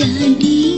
jadi